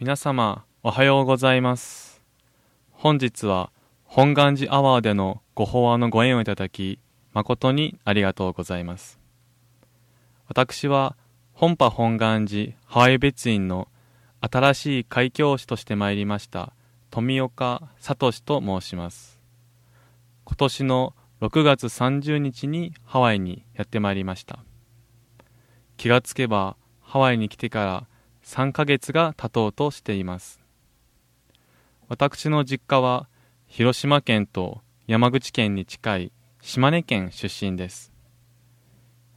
皆様おはようございます。本日は本願寺アワーでのご法話のご縁をいただき誠にありがとうございます。私は本波本願寺ハワイ別院の新しい開教師として参りました富岡聡と申します。今年の6月30日にハワイにやってまいりました。気がつけばハワイに来てから3ヶ月が経とうとしています。私の実家は広島県と山口県に近い島根県出身です。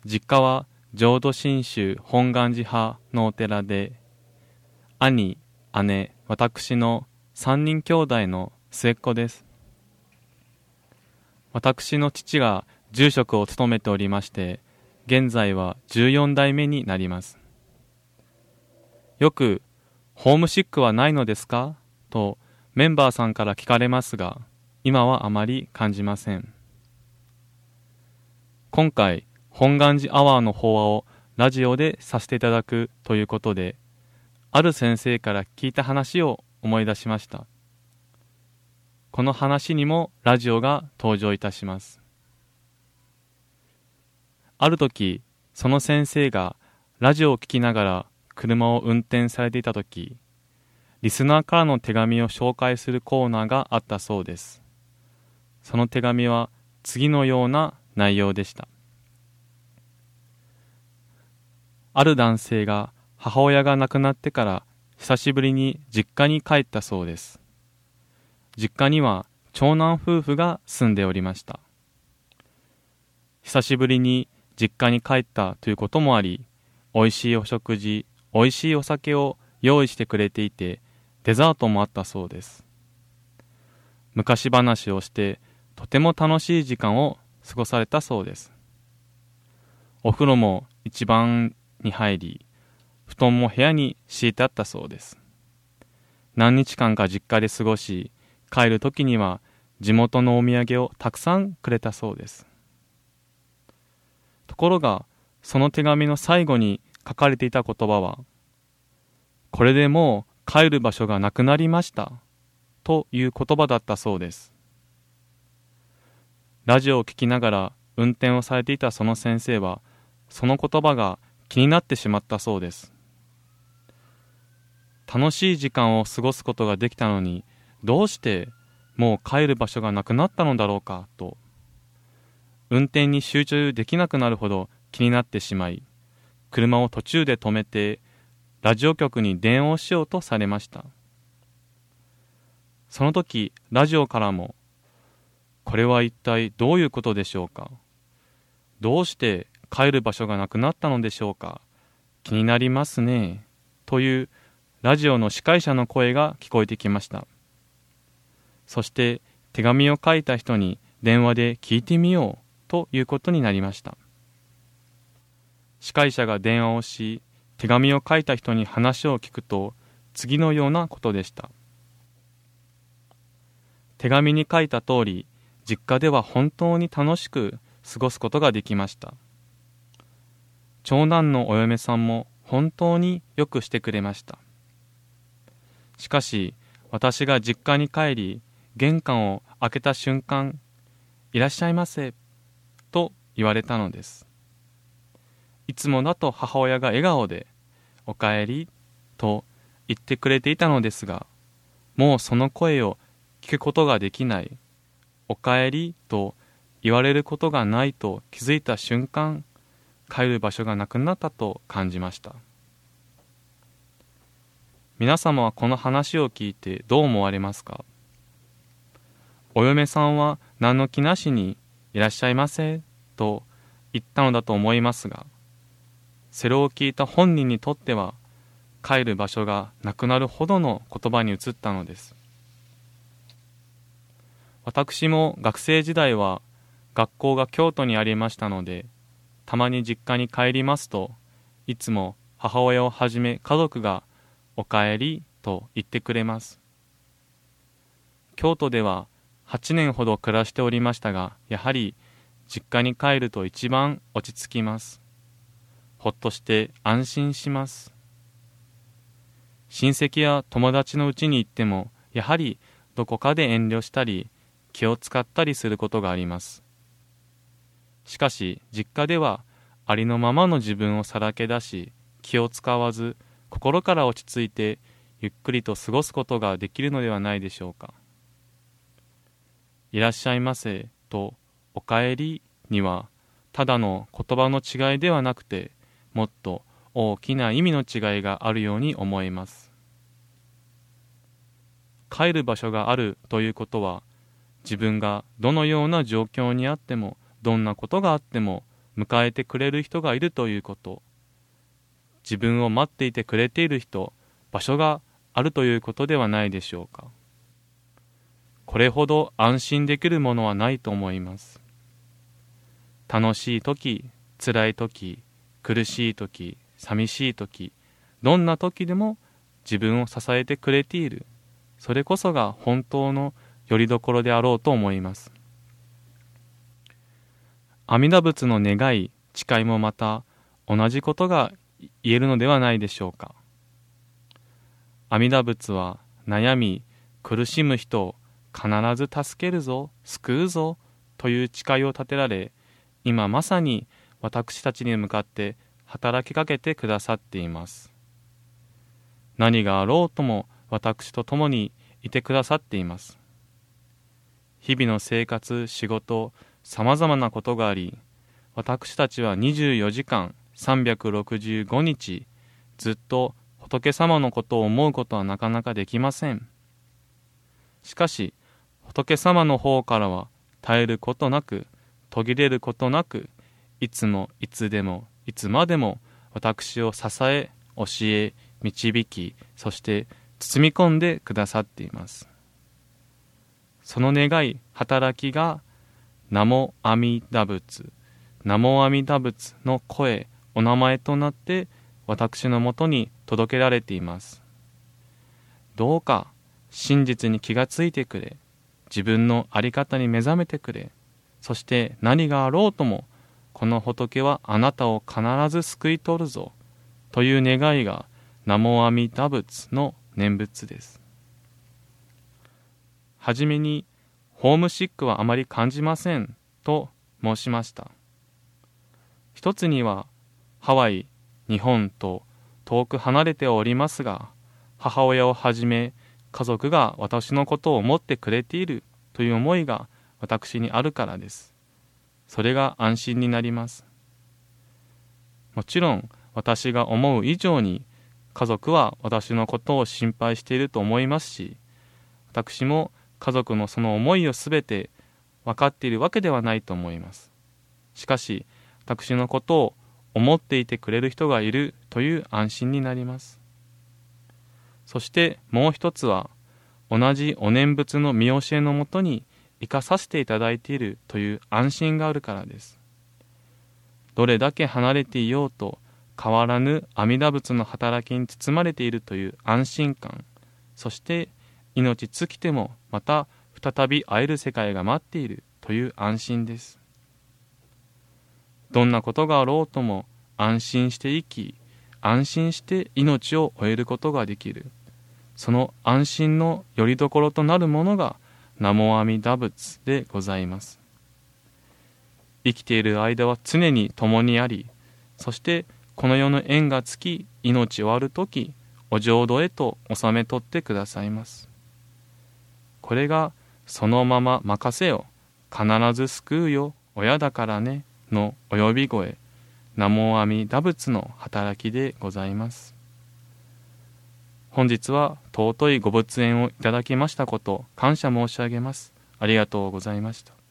実家は浄土真宗本願寺派のお寺で兄、姉、私の3人兄弟の末っ子です。私の父が住職を務めておりまして現在は14代目になります。よくホームシックはないのですか？とメンバーさんから聞かれますが今はあまり感じません。今回本願寺アワーの法話をラジオでさせていただくということである先生から聞いた話を思い出しました。この話にもラジオが登場いたします。ある時その先生がラジオを聞きながら車を運転されていた時リスナーからの手紙を紹介するコーナーがあったそうです。その手紙は次のような内容でした。ある男性が母親が亡くなってから久しぶりに実家に帰ったそうです。実家には長男夫婦が住んでおりました。久しぶりに実家に帰ったということもあり美味しいお食事美味しいお酒を用意してくれていてデザートもあったそうです。昔話をしてとても楽しい時間を過ごされたそうです。お風呂も一番に入り布団も部屋に敷いてあったそうです。何日間か実家で過ごし帰る時には地元のお土産をたくさんくれたそうです。ところがその手紙の最後に書かれていた言葉はこれでもう帰る場所がなくなりましたという言葉だったそうです。ラジオを聞きながら運転をされていたその先生はその言葉が気になってしまったそうです。楽しい時間を過ごすことができたのにどうしてもう帰る場所がなくなったのだろうかと。運転に集中できなくなるほど気になってしまい車を途中で止めてラジオ局に電話をしようとされました。その時ラジオからもこれは一体どういうことでしょうか？どうして帰る場所がなくなったのでしょうか？気になりますね。というラジオの司会者の声が聞こえてきました。そして手紙を書いた人に電話で聞いてみようということになりました。司会者が電話をし手紙を書いた人に話を聞くと次のようなことでした。手紙に書いた通り実家では本当に楽しく過ごすことができました。長男のお嫁さんも本当によくしてくれました。しかし私が実家に帰り玄関を開けた瞬間いらっしゃいませと言われたのです。いつもだと母親が笑顔でおかえりと言ってくれていたのですがもうその声を聞くことができないおかえりと言われることがないと気づいた瞬間帰る場所がなくなったと感じました。皆様はこの話を聞いてどう思われますか？お嫁さんは何の気なしにいらっしゃいませ？と言ったのだと思いますがそれを聞いた本人にとっては帰る場所がなくなるほどの言葉に移ったのです。私も学生時代は学校が京都にありましたのでたまに実家に帰りますといつも母親をはじめ家族が「おかえり」と言ってくれます。京都では8年ほど暮らしておりましたがやはり実家に帰ると一番落ち着きます。ほっとして安心します。親戚や友達のうちに行ってもやはりどこかで遠慮したり気を使ったりすることがあります。しかし実家ではありのままの自分をさらけ出し気を使わず心から落ち着いてゆっくりと過ごすことができるのではないでしょうか。いらっしゃいませとおかえりにはただの言葉の違いではなくてもっと大きな意味の違いがあるように思います。帰る場所があるということは自分がどのような状況にあってもどんなことがあっても迎えてくれる人がいるということ。自分を待っていてくれている人場所があるということではないでしょうか。これほど安心できるものはないと思います。楽しい時辛い時苦しい時寂しい時どんな時でも自分を支えてくれている。それこそが本当の拠り所であろうと思います。阿弥陀仏の願い誓いもまた同じことが言えるのではないでしょうか。阿弥陀仏は悩み苦しむ人を必ず助けるぞ救うぞという誓いを立てられ今まさに私たちに向かって働きかけてくださっています。何があろうとも私と共にいてくださっています。日々の生活仕事さまざまなことがあり私たちは24時間365日ずっと仏様のことを思うことはなかなかできません。しかし仏様の方からは絶えることなく途切れることなくいつもいつでもいつまでも私を支え教え導きそして包み込んでくださっています。その願い働きが名も阿弥陀仏名も阿弥陀仏の声お名前となって私のもとに届けられています。どうか真実に気がついてくれ。自分の在り方に目覚めてくれ。そして何があろうともこの仏はあなたを必ず救い取るぞ。という願いが南無阿弥陀仏の念仏です。はじめにホームシックはあまり感じませんと申しました。一つにはハワイ日本と遠く離れておりますが母親をはじめ家族が私のことを思ってくれているという思いが私にあるからです。それが安心になります。もちろん私が思う以上に家族は私のことを心配していると思いますし私も家族のその思いをすべて分かっているわけではないと思います。しかし私のことを思っていてくれる人がいるという安心になります。そしてもう一つは同じお念仏の見教えのもとに生かさせていただいているという安心があるからです。どれだけ離れていようと変わらぬ阿弥陀仏の働きに包まれているという安心感そして命尽きてもまた再び会える世界が待っているという安心です。どんなことがあろうとも安心して生き安心して命を終えることができる。その安心の拠り所となるものが南無阿弥陀仏でございます。生きている間は常に共にありそしてこの世の縁が尽き命終わる時お浄土へと収め取ってくださいます。これがそのまま任せよ。必ず救うよ。親だからね。のお呼び声。南無阿弥陀仏の働きでございます。本日は尊いご仏縁をいただきましたこと感謝申し上げます。ありがとうございました。